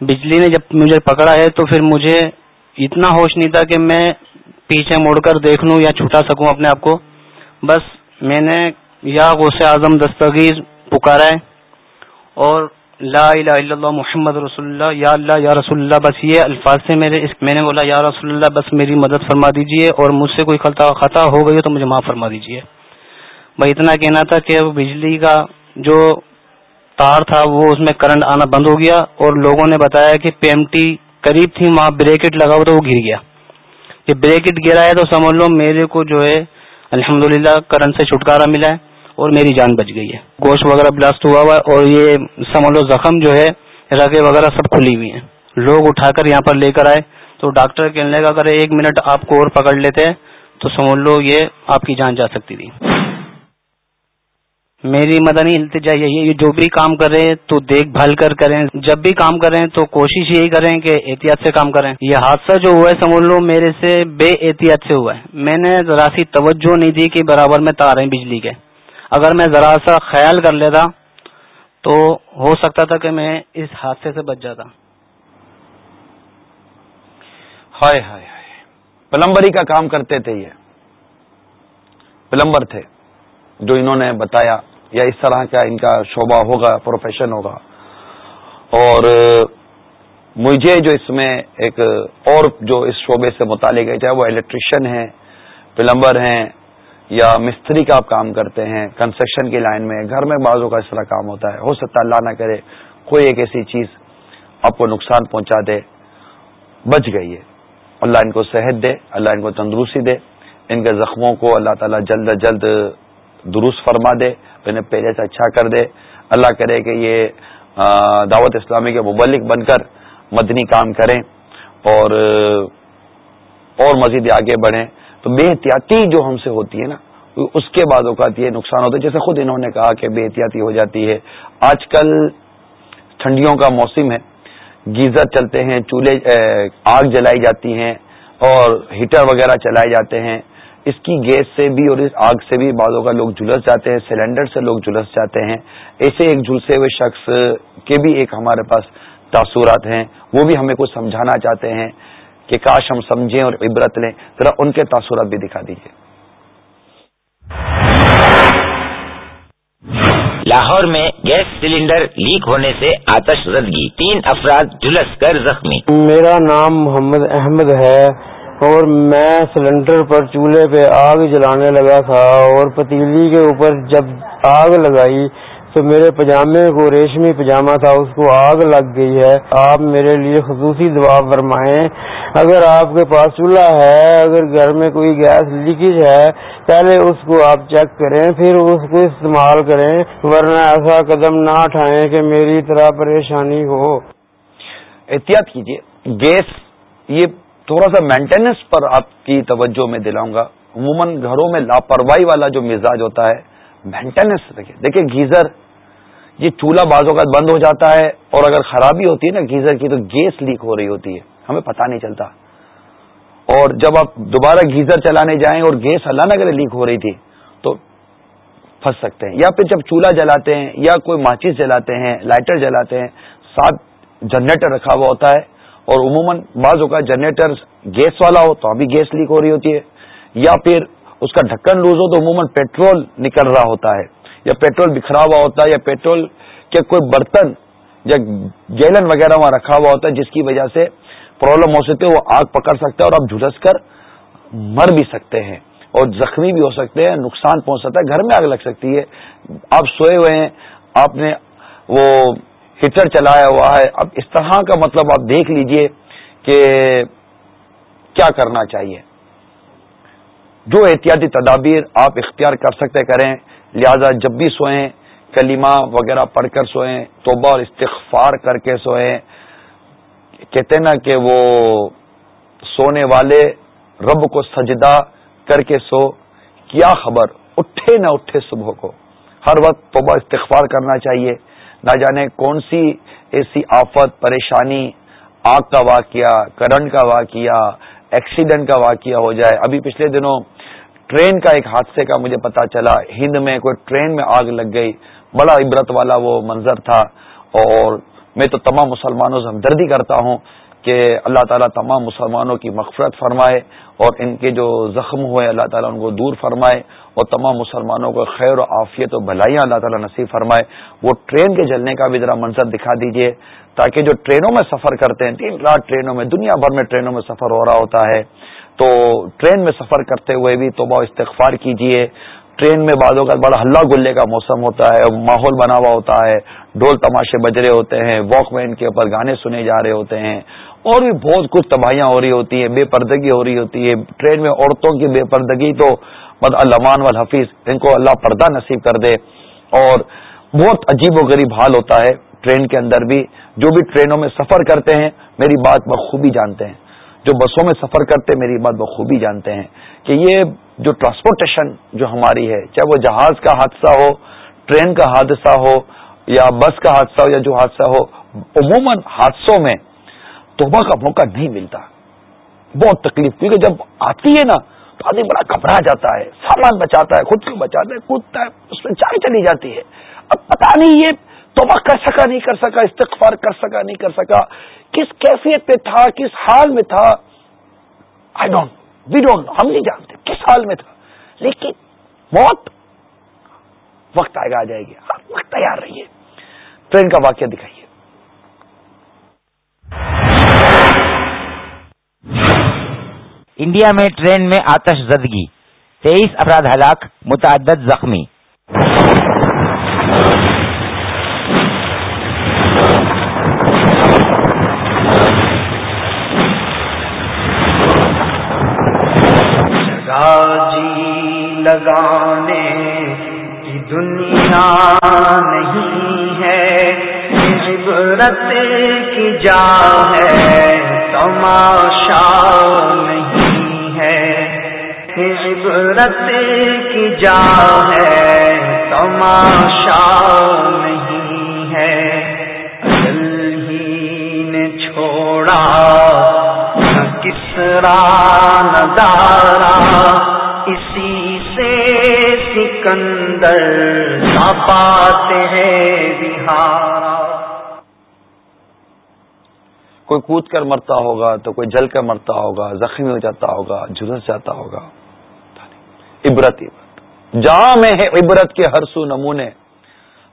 بجلی نے جب مجھے پکڑا ہے تو پھر مجھے اتنا ہوش نہیں تھا کہ میں پیچھے مڑ کر دیکھ لوں یا چھٹا سکوں اپنے آپ کو۔ بس میں نے یا غوث اعظم دستگیر پکارا ہے اور لا الہ الا اللہ محمد رسول اللہ، یا اللہ، یا رسول اللہ، بس یہ الفاظ سے میرے۔ میں نے بولا، یا رسول اللہ، بس میری مدد فرما دیجیے اور مجھ سے کوئی خطا خطا ہو گئی ہو تو مجھے معاف فرما دیجیے۔ بھائی اتنا کہنا تھا کہ بجلی کا جو تار تھا، وہ اس میں کرنٹ آنا بند ہو گیا اور لوگوں نے بتایا کہ پی ایم ٹی قریب تھی، وہاں بریکٹ لگا ہوا تو وہ گر گیا۔ یہ بریکٹ گرا ہے تو سمجھ لو میرے کو جو ہے الحمد کرنٹ سے چھٹکارا ملا ہے اور میری جان بچ گئی ہے۔ گوشت وغیرہ بلاسٹ ہوا ہوا ہے اور یہ سمجھ لو زخم جو ہے، رگے وغیرہ سب کھلی ہوئی ہیں۔ لوگ اٹھا کر یہاں پر لے کر آئے۔ تو ڈاکٹر کہنے لگا، اگر ایک منٹ آپ کو اور پکڑ لیتے تو سمجھ لو یہ آپ کی جان جا سکتی تھی۔ میری مدنی التجا یہی ہے جو بھی کام کریں تو دیکھ بھال کر کریں۔ جب بھی کام کریں تو کوشش یہی کریں کہ احتیاط سے کام کریں۔ یہ حادثہ جو ہوا ہے، سمجھ لو، میرے سے بے احتیاط سے ہوا ہے۔ میں نے ذرا سی توجہ نہیں دی کہ برابر میں تار ہیں بجلی کے۔ اگر میں ذرا سا خیال کر لیتا تو ہو سکتا تھا کہ میں اس حادثے سے بچ جاتا۔ ہائے ہائے ہائے۔ پلمبری کا کام کرتے تھے یہ۔ پلمبر تھے، جو انہوں نے بتایا یا اس طرح کا ان کا شعبہ ہوگا پروفیشن ہوگا۔ اور مجھے جو اس میں ایک اور جو اس شعبے سے متعلق ہے، چاہے وہ الیکٹریشین ہیں پلمبر ہیں، یا مستری کا آپ کام کرتے ہیں کنسٹرکشن کی لائن میں، گھر میں بازوں کا اس طرح کام ہوتا ہے۔ ہو سکتا اللہ نہ کرے، کوئی ایک ایسی چیز آپ کو نقصان پہنچا دے، بچ گئی ہے۔ اللہ ان کو صحت دے، اللہ ان کو تندرستی دے۔ ان کے زخموں کو اللہ تعالیٰ جلد از جلد درست فرما دے۔ انہیں پہلے سے اچھا کر دے۔ اللہ کرے کہ یہ دعوت اسلامی کے مبلک بن کر مدنی کام کریں اور اور مزید آگے بڑھیں۔ تو بے احتیاطی جو ہم سے ہوتی ہے نا، اس کے بعد اوقات یہ نقصان ہوتا ہے۔ جیسے خود انہوں نے کہا کہ بے احتیاطی ہو جاتی ہے۔ آج کل ٹھنڈیوں کا موسم ہے۔ گیزر چلتے ہیں، چولہے، آگ جلائی جاتی ہیں اور ہیٹر وغیرہ چلائے جاتے ہیں۔ اس کی گیس سے بھی اور اس آگ سے بھی بعضوں کا لوگ جھلس جاتے ہیں سلینڈر سے لوگ جھلس جاتے ہیں۔ ایسے ایک جھلسے ہوئے شخص کے بھی ایک ہمارے پاس تاثرات ہیں وہ بھی ہمیں کچھ سمجھانا چاہتے ہیں کہ کاش ہم سمجھیں اور عبرت لیں۔ ذرا ان کے تاثرات بھی دکھا دیجیے لاہور میں گیس سلنڈر لیک ہونے سے آتش زدگی۔ تین افراد جلس کر زخمی۔ میرا نام محمد احمد ہے۔ اور میں سلنڈر پر چولہے پہ آگ جلانے لگا تھا اور پتیلی کے اوپر جب آگ لگائی تو میرے پجامے کو ریشمی پجامہ تھا، اس کو آگ لگ گئی ہے۔ آپ میرے لیے خصوصی دعا فرمائیں۔ اگر آپ کے پاس چولہا ہے، اگر گھر میں کوئی گیس لیکیج ہے، پہلے اس کو آپ چیک کریں، پھر اس کو استعمال کریں، ورنہ ایسا قدم نہ اٹھائیں کہ میری طرح پریشانی ہو۔ احتیاط کیجیے گیس یہ تھوڑا سا مینٹیننس پر آپ کی توجہ میں دلاؤں گا۔ عموماً گھروں میں لاپرواہی والا جو مزاج ہوتا ہے مینٹیننس دیکھیے دیکھیے گیزر، یہ چولہا بعض اوقات بند ہو جاتا ہے اور اگر خرابی ہوتی ہے نا گیزر کی تو گیس لیک ہو رہی ہوتی ہے۔ ہمیں پتہ نہیں چلتا۔ اور جب آپ دوبارہ گیزر چلانے جائیں اور گیس اللہ نہ کرے لیک ہو رہی تھی، تو پھنس سکتے ہیں۔ یا پھر جب چولہا جلاتے ہیں یا کوئی ماچس جلاتے ہیں، لائٹر جلاتے ہیں، ساتھ جنریٹر رکھا ہوا ہوتا ہے اور عموماً بعض اوقات جنریٹر گیس والا ہو تو ابھی گیس لیک ہو رہی ہوتی ہے، یا پھر اس کا ڈھکن لوز ہو تو عموماً پیٹرول نکل رہا ہوتا ہے، یا پیٹرول بکھرا ہوا ہوتا ہے، یا پیٹرول کے کوئی برتن یا گیلن وغیرہ وہاں رکھا ہوا ہوتا ہے، جس کی وجہ سے پرابلم ہو سکتے وہ آگ پکڑ سکتا ہے اور آپ جھلس کر مر بھی سکتے ہیں اور زخمی بھی ہو سکتے ہیں، نقصان پہنچ سکتا ہے، گھر میں آگ لگ سکتی ہے، آپ سوئے ہوئے ہیں، آپ نے وہ ہیٹر چلایا ہوا ہے۔ اب اس طرح کا مطلب آپ دیکھ لیجیے کہ کیا کرنا چاہیے۔ جو احتیاطی تدابیر آپ اختیار کر سکتے کریں، لہذا جب بھی سوئیں کلیمہ وغیرہ پڑھ کر سوئیں، توبہ اور استغفار کر کے سوئیں، کہتے نا کہ وہ سونے والے رب کو سجدہ کر کے سو، کیا خبر؟ اٹھے نہ اٹھے صبح کو۔ ہر وقت توبہ استغفار کرنا چاہیے۔ نہ جانے کون سی ایسی آفت، پریشانی، آگ کا واقعہ، کرنٹ کا واقعہ، ایکسیڈنٹ کا واقعہ ہو جائے۔ ابھی پچھلے دنوں ٹرین کا ایک حادثے کا مجھے پتا چلا۔ ہند میں کوئی ٹرین میں آگ لگ گئی۔ بڑا عبرت والا وہ منظر تھا۔ اور میں تو تمام مسلمانوں سے ہمدردی کرتا ہوں کہ اللہ تعالیٰ تمام مسلمانوں کی مغفرت فرمائے اور ان کے جو زخم ہوئے، اللہ تعالیٰ ان کو دور فرمائے۔ اور تمام مسلمانوں کو خیر و عافیت و بھلائیاں اللہ تعالیٰ نصیب فرمائے، وہ ٹرین کے جلنے کا بھی ذرا منظر دکھا دیجیے، تاکہ جو ٹرینوں میں سفر کرتے ہیں، تین رات ٹرینوں میں، دنیا بھر میں ٹرینوں میں سفر ہو رہا ہوتا ہے، تو ٹرین میں سفر کرتے ہوئے بھی توبہ استغفار کیجیے ٹرین میں بعدوں کا بڑا ہلہ گلے کا موسم ہوتا ہے ماحول بنا ہوا ہوتا ہے، ڈھول تماشے بج رہے ہوتے ہیں، واک مین کے اوپر گانے سنے جا رہے ہوتے ہیں، اور بھی بہت کچھ تباہیاں ہو رہی ہوتی ہیں، بے پردگی ہو رہی ہوتی ہے۔ ٹرین میں عورتوں کی بے پردگی تو بد علمان والحفیظ، ان کو اللہ پردہ نصیب کر دے۔ اور بہت عجیب و غریب حال ہوتا ہے، ٹرین کے اندر بھی۔ جو بھی ٹرینوں میں سفر کرتے ہیں، میری بات بخوبی جانتے ہیں۔ جو بسوں میں سفر کرتے میری بات بخوبی جانتے ہیں۔ کہ یہ جو ٹرانسپورٹیشن جو ہماری ہے، چاہے وہ جہاز کا حادثہ ہو، ٹرین کا حادثہ ہو، یا بس کا حادثہ ہو، یا جو حادثہ ہو، عموماً حادثوں میں توبہ کا موقع نہیں ملتا۔ بہت تکلیف، کیونکہ جب آتی ہے نا تو آدمی بڑا گھبرا جاتا ہے، سامان بچاتا ہے، خود کو بچاتا ہے، کودتا ہے، اس میں چائے چلی جاتی ہے۔ اب پتا نہیں یہ توبہ کر سکا، نہیں کر سکا، استغفار کر سکا، نہیں کر سکا، کس کیفیت پہ تھا، کس حال میں تھا؟ آئی ڈونٹ وی ڈونٹ ہم نہیں جانتے کس حال میں تھا۔ لیکن موت وقت آئے گا، آ جائے گی آپ وقت تیار رہیے۔ ٹرین کا واقعہ دکھائیے۔ انڈیا میں ٹرین میں آتش زدگی، تیئیس افراد ہلاک، متعدد زخمی۔ جی لگانے کی دنیا نہیں ہے، عبرت کی جا ہے، تماشا نہیں۔ عبرت کی جا ہے، تماشا نہیں ہے۔ دل ہی نے چھوڑا کسرا نظارہ اسی سے سکندر پاتے ہیں بہارا۔ کوئی کود کر مرتا ہوگا تو کوئی جل کر مرتا ہوگا، زخمی ہو جاتا ہوگا، جھلس جاتا ہوگا۔ عبرت عبرت جہاں میں ہے عبرت کے ہر سو نمونے،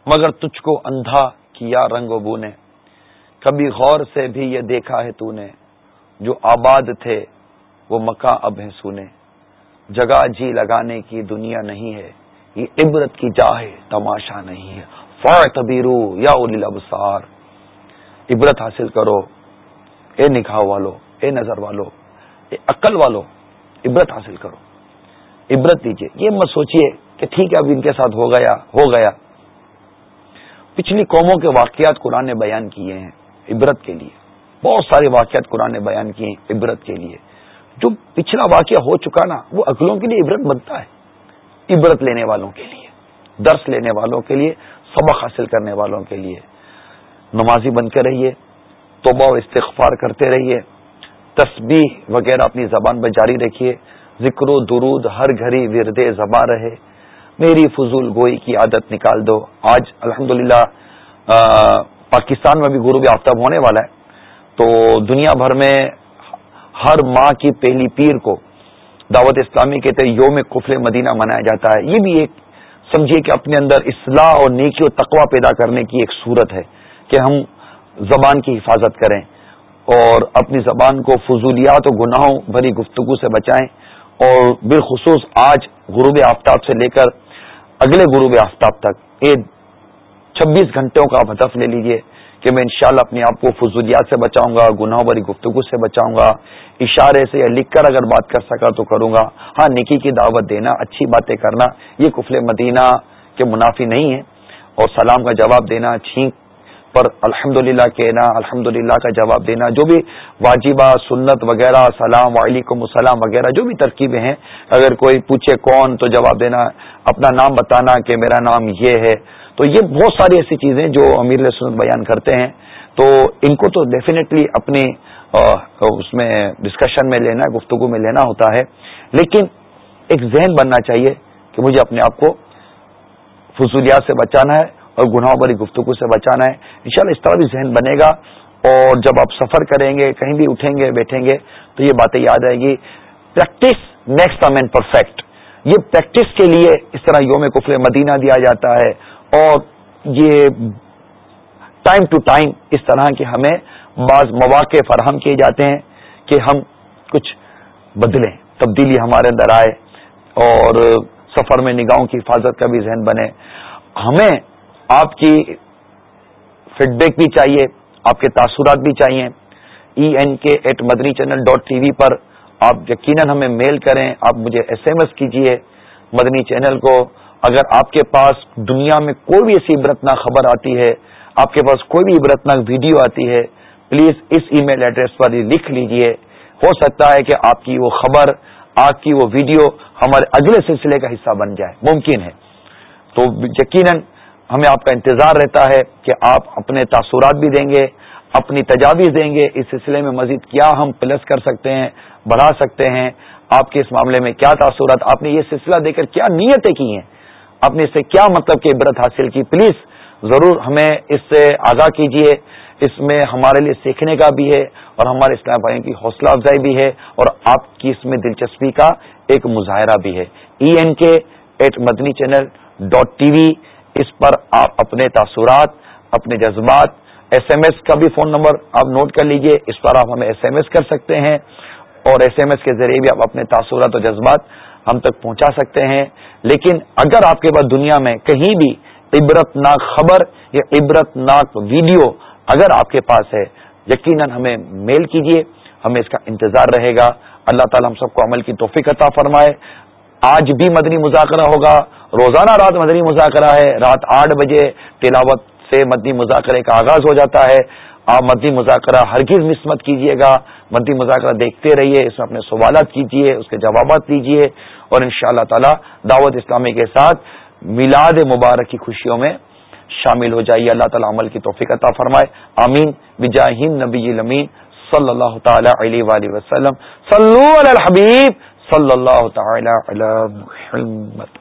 مگر تجھ کو اندھا کیا رنگ و بونے۔ کبھی غور سے بھی یہ دیکھا ہے تو نے، جو آباد تھے وہ مکہ اب ہیں سونے۔ جگہ جی لگانے کی دنیا نہیں ہے، یہ عبرت کی جا ہے، تماشا نہیں ہے۔ فار تبیرو یا ابسار عبرت حاصل کرو، اے نکاح والو، اے نظر والو، اے عقل والو، عبرت حاصل کرو۔ عبرت دیجیے یہ مت سوچیے کہ ٹھیک ہے، اب ان کے ساتھ ہو گیا ہو گیا۔ پچھلی قوموں کے واقعات قرآن نے بیان کیے ہیں عبرت کے لیے۔ بہت سارے واقعات قرآن نے بیان کیے ہیں عبرت کے لیے۔ جو پچھلا واقعہ ہو چکا نا، وہ اگلوں کے لیے عبرت بنتا ہے۔ عبرت لینے والوں کے لیے، درس لینے والوں کے لیے، سبق حاصل کرنے والوں کے لیے۔ نمازی بن کے رہیے، توبہ و استغفار کرتے رہیے، تسبیح وغیرہ اپنی زبان پہ جاری رکھیے۔ ذکر و درود ہر گھڑی ورد زباں رہے۔ میری فضول گوئی کی عادت نکال دو۔ آج الحمد پاکستان میں بھی غروب آفتاب ہونے والا ہے۔ تو دنیا بھر میں ہر ماہ کی پہلی پیر کو دعوت اسلامی کے تحت یوم کفل مدینہ منایا جاتا ہے۔ یہ بھی ایک سمجھیے کہ اپنے اندر اصلاح اور نیکی و تقوا پیدا کرنے کی ایک صورت ہے کہ ہم زبان کی حفاظت کریں اور اپنی زبان کو فضولیات و گناہوں بھری گفتگو سے بچائیں۔ اور بالخصوص آج غروب آفتاب سے لے کر اگلے غروب آفتاب تک یہ چھبیس گھنٹوں کا آپ ہدف لے لیجیے کہ میں انشاءاللہ اپنے آپ کو فضولیات سے بچاؤں گا، گناہوں بھری گفتگو سے بچاؤں گا، اشارے سے یا لکھ کر اگر بات کر سکا تو کروں گا۔ ہاں نکی کی دعوت دینا، اچھی باتیں کرنا، یہ کفل مدینہ کے منافی نہیں ہے۔ اور سلام کا جواب دینا، چھینک پر الحمد للہ کہنا الحمد کا جواب دینا، جو بھی واجبہ، سنت وغیرہ، سلام وعلیکم السلام وغیرہ، جو بھی ترکیبیں ہیں، اگر کوئی پوچھے کون، تو جواب دینا، اپنا نام بتانا کہ میرا نام یہ ہے۔ تو یہ بہت ساری ایسی چیزیں جو امیر سنت بیان کرتے ہیں۔ تو ان کو تو ڈیفینیٹلی اپنی اس میں ڈسکشن میں لینا، گفتگو میں لینا ہوتا ہے۔ لیکن ایک ذہن بننا چاہیے کہ مجھے اپنے آپ کو فضولیات سے بچانا ہے۔ اور گناہوں بری گفتگو سے بچانا ہے۔ انشاءاللہ اس طرح بھی ذہن بنے گا۔ اور جب آپ سفر کریں گے، کہیں بھی اٹھیں گے، بیٹھیں گے، تو یہ باتیں یاد آئے گی۔ پریکٹس نیکسٹ مین پرفیکٹ یہ پریکٹس کے لیے اس طرح یوم کفر مدینہ دیا جاتا ہے۔ اور یہ ٹائم ٹو ٹائم اس طرح کے ہمیں بعض مواقع فراہم کیے جاتے ہیں کہ ہم کچھ بدلیں، تبدیلی ہمارے اندر آئے اور سفر میں نگاہوں کی حفاظت کا بھی ذہن بنے۔ ہمیں آپ کی فیڈ بیک بھی چاہیے، آپ کے تاثرات بھی چاہیے۔ E N K at Madani channel dot T V پر آپ یقیناً ہمیں میل کریں، آپ مجھے ایس ایم ایس کیجیے مدنی چینل کو اگر آپ کے پاس دنیا میں کوئی بھی ایسی عبرتناک خبر آتی ہے، آپ کے پاس کوئی بھی عبرتناک ویڈیو آتی ہے please us E mail address پر لکھ لیجیے ہو سکتا ہے کہ آپ کی وہ خبر، آپ کی وہ ویڈیو ہمارے اگلے سلسلے کا حصہ بن جائے، ممکن ہے۔ تو یقیناً ہمیں آپ کا انتظار رہتا ہے کہ آپ اپنے تاثرات بھی دیں گے، اپنی تجاویز دیں گے۔ اس سلسلے میں مزید کیا ہم پلس کر سکتے ہیں، بڑھا سکتے ہیں؟ آپ کے اس معاملے میں کیا تاثرات؟ آپ نے یہ سلسلہ دے کر کیا نیتیں کی ہیں؟ آپ نے اس سے کیا مطلب کہ عبرت حاصل کی؟ پلیز ضرور ہمیں اس سے آگاہ کیجیے اس میں ہمارے لیے سیکھنے کا بھی ہے اور ہمارے اسلام بھائیوں کی حوصلہ افزائی بھی ہے اور آپ کی اس میں دلچسپی کا ایک مظاہرہ بھی ہے۔ E N K at Madani channel dot T V اس پر آپ اپنے تاثرات، اپنے جذبات ایس ایم ایس کا بھی فون نمبر آپ نوٹ کر لیجیے، اس پر آپ ہمیں ایس ایم ایس کر سکتے ہیں اور ایس ایم ایس کے ذریعے بھی آپ اپنے تاثرات اور جذبات ہم تک پہنچا سکتے ہیں۔ لیکن اگر آپ کے پاس دنیا میں کہیں بھی عبرت ناک خبر یا عبرت ناک ویڈیو اگر آپ کے پاس ہے، یقیناً ہمیں میل کیجیے ہمیں اس کا انتظار رہے گا۔ اللہ تعالی ہم سب کو عمل کی توفیق عطا فرمائے۔ آج بھی مدنی مذاکرہ ہوگا۔ روزانہ رات مدنی مذاکرہ ہے، رات آٹھ بجے تلاوت سے مدنی مذاکرے کا آغاز ہو جاتا ہے۔ آپ مدنی مذاکرہ ہرگز مس مت کیجیے گا۔ مدنی مذاکرہ دیکھتے رہیے، اس میں اپنے سوالات کیجیے اس کے جوابات دیجیے اور ان شاء اللہ تعالی دعوت اسلامی کے ساتھ میلاد مبارک کی خوشیوں میں شامل ہو جائیے۔ اللہ تعالیٰ عمل کی توفیق عطا فرمائے۔ آمین۔ بجاہین نبی المین صلی اللہ تعالی علیہ وآلہ وسلم۔ صلو علی الحبیب صلی اللہ تعالی علی محمد۔